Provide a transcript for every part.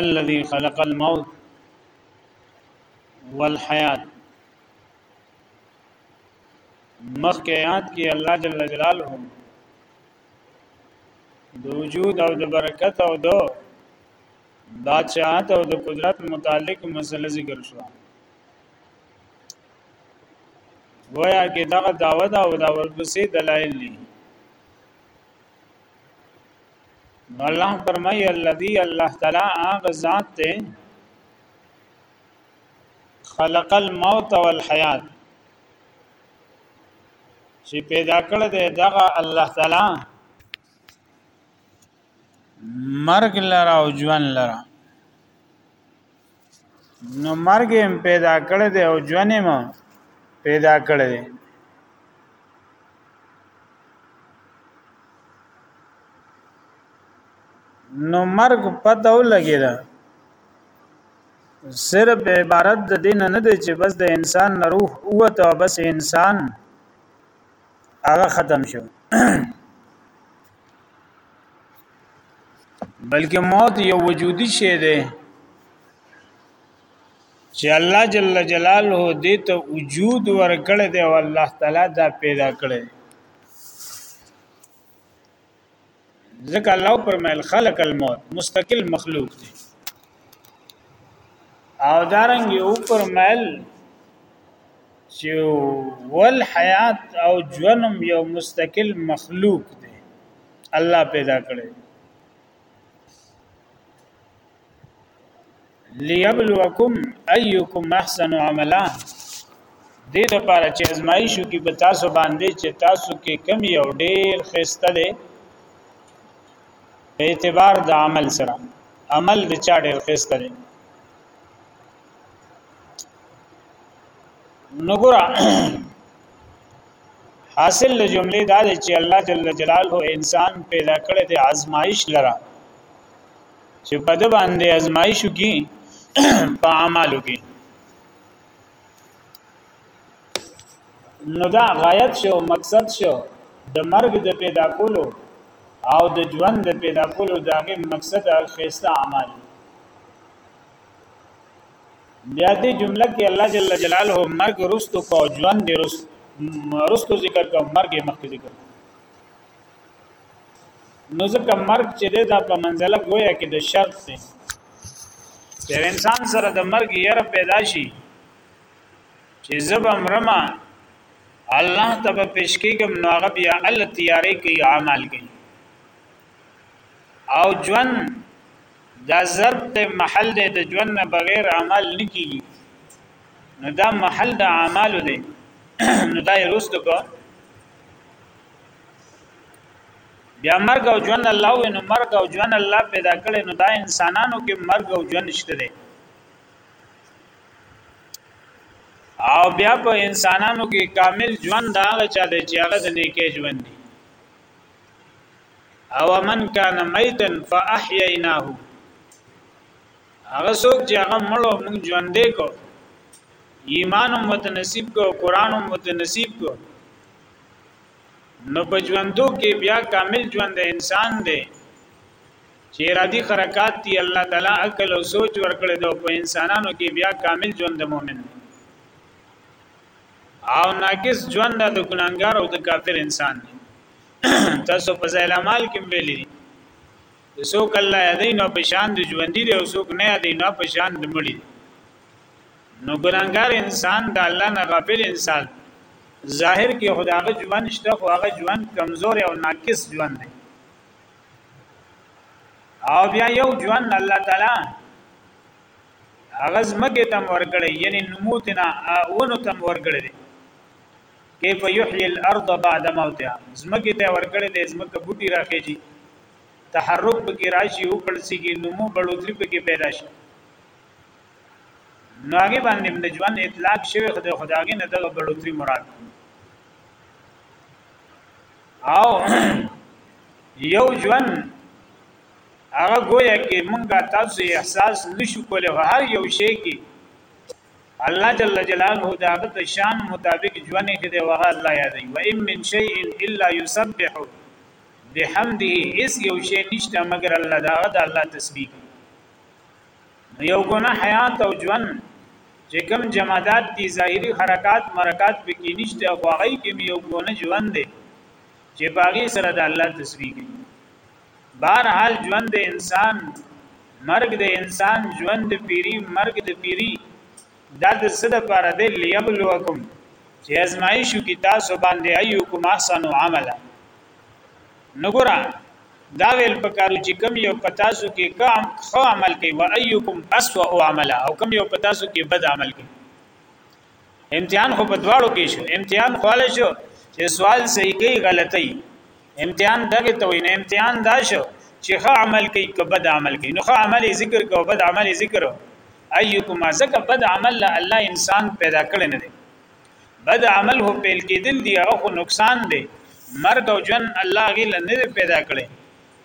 الذي خلق الموت والحیات مخکې یاد کې الله جل جلاله د وجود او د برکت او د بادشاہت او د قدرت متعلق مسله ذکر شوه گویا کې دغه داوا دا او دا ورپسې دلایل دي نو الله فرمایي الذي الله تعالی هغه ذات ته خلق الموت والحیات چې پیدا کړ دې دغه الله تعالی مرګ لرا او ژوند لرا نو مرګ هم پیدا کړی دی او ژوند هم پیدا کړی دی نو مرګ پته ولګی دا صرف عبارت د دین نه دی چې بس د انسان نه روح اوته او بس انسان هغه ختم شو بلکې موت یو وجودي شی دی چې الله جل جلاله دې ته وجود ورکړ دی او الله تعالی دا پیدا کړی ځکه الله پرمایل خلق الموت مستقل مخلوق دی او دارنګ یو پرمایل چې ول حیات او ژوندم یو مستقل مخلوق دی الله پیدا کړی ليبلوکم ايکم احسن عملا دې د پاره چې ازمایښو کې په تاسو باندې چې تاسو کې کم یو ډیر خسته دی په اعتبار د عمل سره عمل د چا ډیر خسته دی نګورا حاصل له جملې دا دی چې الله جل جلاله انسان پیدا کړی دی آزمائش لره چې په د باندې آزمائش کی په اعمالو کې نو دا غایت شو مقصد شو د مرګ د پیدا کولو او د ژوند د پیدا کولو داغه مقصد خيسته اعمال بیا دې جمله کې الله جل جلاله مرګ رستو کو ژوند دې رستو ذکر کو مرګ یې مخکې ذکر کو نو ځکه مرګ چې دې دا په منزله گویا کې د شرط دی چې انسان سره د مرګ یره پیدا شي چې زب امرما الله تبا پیش کېږم نو هغه بیا ال تیارې کوي عمل کوي او ژوند دا ضرب ته محل دی د ژوند نه بغیر عمل نکېږي نو دا محل د اعمالو دی نو دا یې رسته کو بیا مرګ او ژوند الله وي نو مرګ او ژوند الله پیدا کړي نو دا انسانانو کې مرګ او ژوند شته دی او بیا په انسانانو کې کامل ژوند دا هغه چا دی چې هغه د نیکه ژوند دی او من کان میتن فاحییناه هغه څوک چې هغه مړو موږ ژوندې کو ایمان هم متنصیب کو قران هم متنصیب کو نو په ژوندو کې بیا کامل ژوند انسان دی چې ارادي حرکات دی الله تعالی عقل او سوچ ورکړي دو په انسانانو کې بیا کامل ژوند مؤمن دی او ناقص ژوند د ګناګار او د کافر انسان دی تاسو په ځایل مال کې ویلي څوک الله یادې نو په شان د ژوند دی او څوک نه یادې نو په شان د مړي نو ګناګار انسان د الله نه غافل انسان ظاهر کې خداغه ژوند شته خو هغه ژوند کمزور او ناقص ژوند دی او بیا یو ژوند الله تعالی هغه زمکه تم ورکړي یعنی نموتنا اونو تم ورکړي دي کیف یحیی الارض بعد موتها زمکه ته ورکړي دي زمکه بوټي راخیږي تحرک پکې راشي او کړسي کې نمو بلوتري پکې پیدا شي نو هغه باندې د ژوند اطلاق شوی خدای خدای نه دغه بلوتري مراد او یو ژوند هغه گویا کې مونږه تاسو احساس نشو کولای هر یو شی کې الله جل جلاله دا د شان مطابق ژوند کې دی وغه الله یادوي و ان من شیء الا یسبح بحمده اس یو شی نشته مگر الله دا د الله تسبیح یو ګناه حیات او ژوند چې کوم جمادات دي ظاهري حرکات مرکات به کې نشته خو هغه کې یو ګونه ژوند دی چې باغی سره د الله تسبیح کوي بهر حال ژوند د انسان مرګ د انسان ژوند د پیری مرګ د پیری دا د څه د پاره دی لیبلوکم چې ازمایښت کی تاسو باندې ایوکم احسن عملا نګورا دا ویل پکارو چې کم یو پتا سو کې کم خو عمل کوي و ایوکم اسوا عملا او کم یو پتا سو کې بد عمل کوي امتحان خو په دواړو کې شو امتحان خواله شو چې سوال صحیح کوي غلطي امتحان دغه ته وي نه امتحان دا شو چې ښه عمل کوي که بد عمل کوي نو ښه عمل ذکر کوي بد عمل ذکر ايکم ازکه بد عمل له الله انسان پیدا کړی نه دی بد عمل هو پیل کېدل دی هغه خو نقصان دی مرګ او جن الله غي لنه پیدا کړي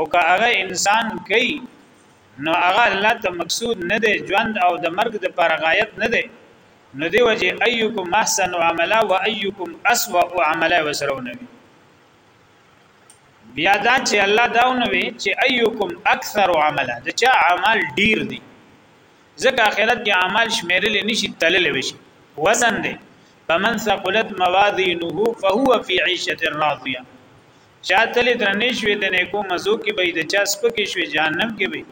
او که هغه انسان کوي نو هغه الله ته مقصود نه دی ژوند او د مرګ د پر غایت نه دی نو دی وجه ايکم احسن عملا و ايکم اسوا عملا وسرونوي بیا دا چې الله داونوي چې ايکم اکثر عملا د چا اعمال ډیر دي ځکه آخرت کې اعمال شمیرل نشي تلل وشي وزن دی فمن ثقلت موازینه فهو فی عیشه راضیه چا تلې درنې شوې د نیکو مزو کې به د چا سپکې شوې جهنم کې به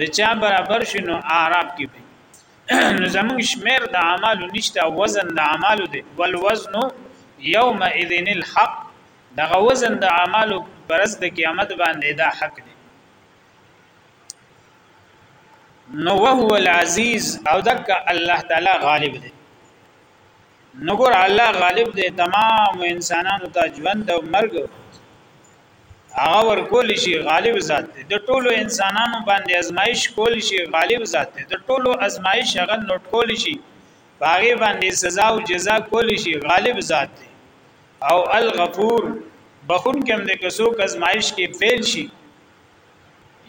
د چا برابر شي نو اعراب کې به نو زمونږ شمیر د اعمالو نشته وزن د اعمالو دی ول وزن یوم اذن الحق دغه وزن د اعمالو پرز د قیامت باندې دا حق دی نو وهو العزیز او دک الله تعالی غالب دی نو ګور الله غالب دی تمام انسانانو ته ژوند او مرګ هغه ورکول شي غالب ذات دی د ټولو انسانانو باندې ازمایش کول شي غالب ذات دی د ټولو ازمایش هغه نوٹ کول شي باغی باندې سزا او جزا کول شي غالب ذات دی او الغفور بخون کوم د کسو کزمایش کې فعل شي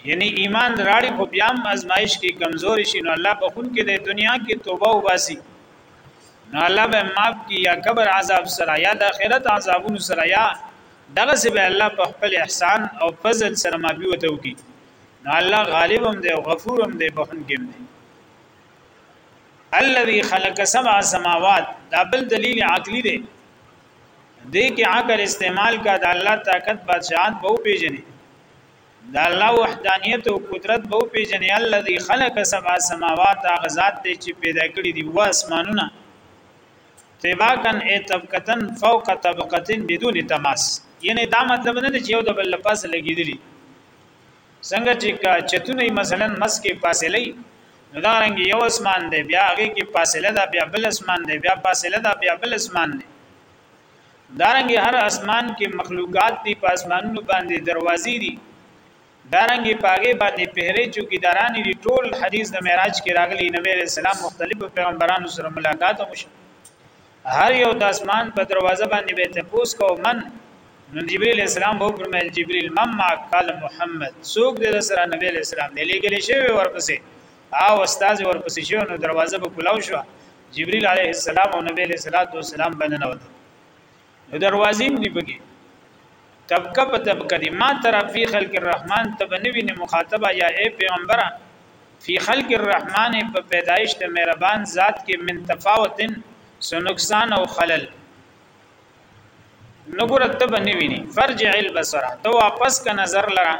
یعنی ایمان راړي خو بیا هم ازمایش کې کمزوري شي نو الله بخون کې د دنیا کې توبه وباسي نو الله به معاف کی یا قبر عذاب سره یا د آخرت عذابونو سره یا دغه سه به الله په خپل احسان او فضل سره معافي وته وکي نو الله غالب هم دی او غفور هم دی بخون کې هم دی الذي خلق سبع سماوات دا بل دلیل عقلی دی دې کې عقل استعمال کا د الله طاقت بادشاہت به پیژنې د الله وحدانیت او قدرت به پیژنې الذي خلق سبع سماوات غزاد دې چې پیدا کړې دي و اسمانونه طبقن ای طبقتن فوق طبقتن بدون تماس یعنی دا مطلب نه چې یو د بل لپاس لګیدلی څنګه چې کا چتونه مثلا مسکه فاصله نو دا رنګ یو اسمان دی بیا هغه کې فاصله ده بیا بل اسمان دی بیا فاصله ده بیا بل اسمان دی دا رنګ هر اسمان کې مخلوقات دي په اسمانونو باندې دروازې دي دا رنګ پاګې باندې پهره چوکي داران دي ټول حدیث د معراج کې راغلي نبی رسول الله مختلفو پیغمبرانو سره ملاقات وشو هر یو داسمان په دروازه باندې به تپوس کو من نو جبرئیل اسلام به فرمایل جبرئیل مم قال محمد سوق دې سره نبی اسلام دې لګل شوی ورپسې او استاد ورپسې شو نو دروازه به کلاو شو جبرئیل علیه السلام او نبی علیہ الصلوۃ والسلام باندې نو دروازې دې پکې طبقه په طبقه دي ما ترى في خلق الرحمن ته به نه وینې مخاطبه یا ای پیغمبره فی خلق الرحمن په پیدایش د مهربان ذات کې من تفاوتن سو نقصان او خلل نګور ته به نه وینې فرجع البصر ته واپس کا نظر لره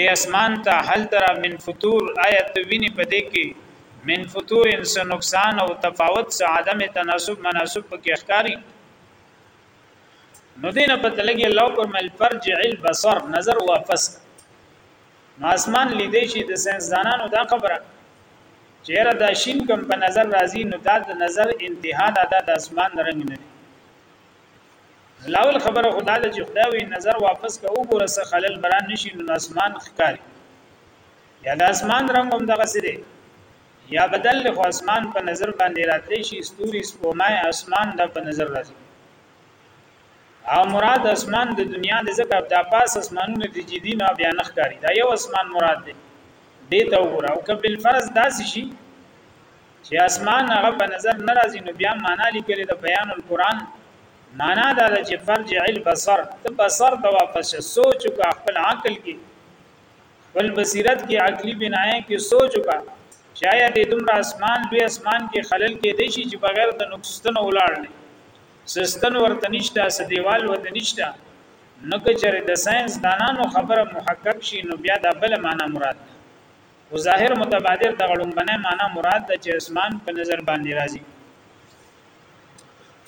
د اسمان ته هل تر من فطور آیت ویني پدې کې من فطور انس نقصان او تفاوت سو عدم تناسب مناسب پکې ښکاری نو دین په تلګي الله پرمل فرجع البصر نظر واپس نو اسمان لیدې شي د ساينس دانانو دا خبره چیرې دا شین کم په نظر راځي نو دا د نظر انتها دا د اسمان رنگ نه دی لاول خبره خدا د خدای وی نظر واپس کا وګوره سه خلل بران نشي نو اسمان ښکاری یا د اسمان رنگ هم دغه سره یا بدل دی خو اسمان په نظر باندې راتلی شي ستوري سپومای اسمان دا په نظر راځي او مراد اسمان د دنیا د زکه د پاس اسمانونو د جدي نه بیا نخ کاری دا یو اسمان مراد دی دې ته وګوره او کبل فرض داسې شي چې اسمان هغه په نظر ناراضي نو بیا معنا لیکل د بیان القرآن معنا دا چې فرجع البصر ته بصر ته واپس سوچ کا خپل عقل کې خپل بصیرت کې عقلی بنایې کې سوچ وکړه چې آیا د دومره اسمان لوی اسمان کې خلل کې دی شي چې بغیر د نقصتن ولاړ نه سستن ورته نشته سدیوال ورته نشته نو که چېرې د ساينس دانانو خبره محقق شي نو بیا دا بل معنا مراد ده او ظاهر متبادر د غړم بنه معنا مراد ده چې اسمان په نظر باندې راځي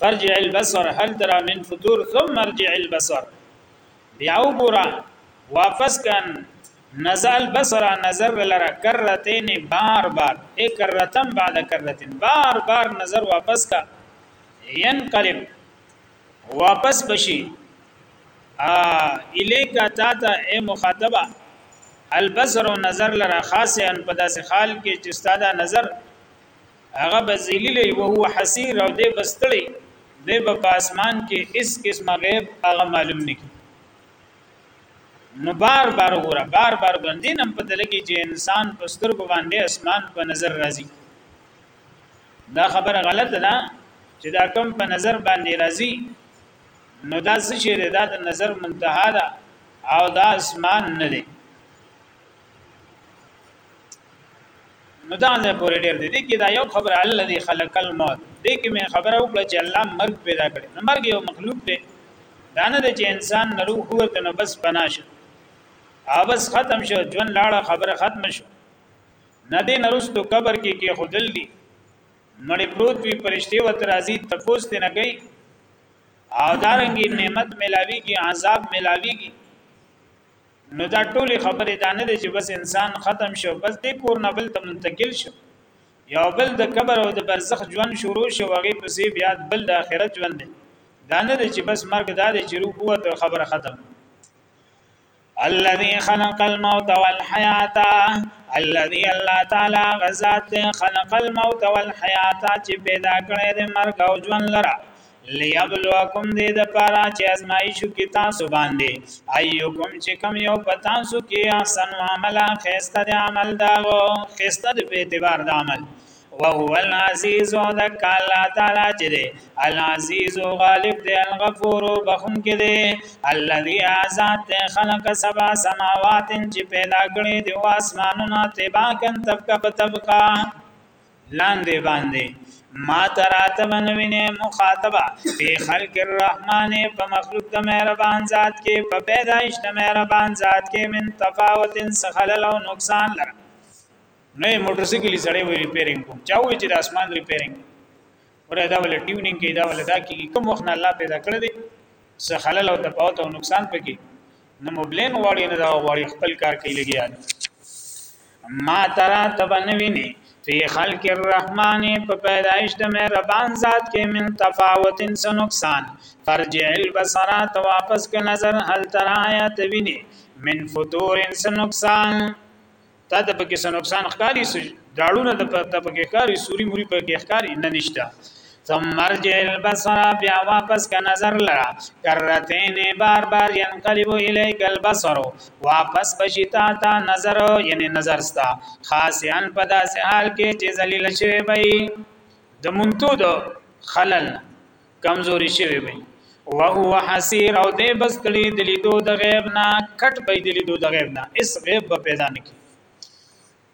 فرجع البصر هل ترى من فطور ثم ارجع البصر بیا وګوره واپس کن نزل بصر نظر لره کرتین بار بار اے کرتن بعد کرتین بار بار نظر واپس کا ينقلب واپس بشي ا الیکا تا ته اے مخاطبه البصر نظر لره خاصه په داسې حال کې چې ستاده نظر هغه به ذلیل او هو حسیر او دی بستړي دی به په اسمان کې اس قسم غیب هغه معلوم نکي نو بار بار وګوره بار بار باندې نم پته لګي چې انسان په سترګو باندې اسمان په نظر راځي دا خبره غلطه ده چې دا کم په نظر باندې راځي نو دا څه شی دا د نظر منتها ده او دا اسمان نه دی نو دا نه پورې ډېر دی کې دا یو خبر الله دی خلق الموت دې کې مې خبره وکړه چې الله مرګ پیدا کړي نو مرګ یو مخلوق دی دا نه دی چې انسان نه روح ورته نو بس پناشه اوس ختم شو ژوند لاړه خبره ختم شو نه دې نرستو قبر کې کې خدل دی مړې پروت وی پرشته و ترازی تپوس ته نه گئی او دارنګي نعمت ملاويږي عذاب ملاويږي نو دا ټولې خبرې دا نه دي چې بس انسان ختم شو بس دې کور نه بل ته منتقل شو یو بل د قبر او د برزخ ژوند شروع شو هغه پسې بیا بل د آخرت ژوند دی دا نه دی چې بس مرګ دا دی چې روح قوت خبره ختم الذي خلق الموت والحیات الذي الله تعالی غزاد خلق الموت والحیات چې پیدا کړی د مرګ او ژوند لره لیبلوکم دې د پاره چې ازمایش وکړي تاسو باندې ایوکم چې کوم یو په تاسو کې احسن عمل خسته د عمل دا خسته د په اعتبار د عمل وهو العزیز او د کالا تعالی چې دی العزیز او غالب دی الغفور او بخون کې دی الذي ازات خلق سبع سماوات چې پیدا کړی دی واسمانونه تباکن طبقه په طبقه لاندې باندې ما تراتب نوینه مخاطبه په خلق الرحمن په مخلوق د مهربان ذات کې په پیدایش د مهربان ذات کې من تفاوت سخل او نقصان لره نو موټر سایکل سره وی ریپیرینګ کوم چا وی چې د اسمان ریپیرینګ ورته دا ول ټیونینګ کې دا ول دا کې کوم وخت نه الله پیدا کړی دی سخل او تفاوت او نقصان پکې نو مبلین غواړي نه دا غواړي خپل کار کوي لګیا ما ترا ته به نه وینې فی خلق الرحمن په پیدایش د مهربان ذات کې من تفاوت څه نقصان فرجع البصر ته واپس ک نظر هل تر آیا ته وینې من فطور څه نقصان تا ته پکې څه نقصان ښکاری سو داړونه د پکې ښکاری سوري موري پکې ښکاری نه نشته ثم ارجع البصر بیا واپس کا نظر لرا کرتین بار بار ينقلب الیک البصر واپس بشتا تا نظر یعنی نظر ستا خاصیان په داسې حال کې چې ذلیل شوی وي د منتو د خلل کمزوري شوی وي وهو حسیر او دې بس کړي د لیدو د غیب نه کټ به د لیدو د غیب نه اس غیب به پیدا نکړي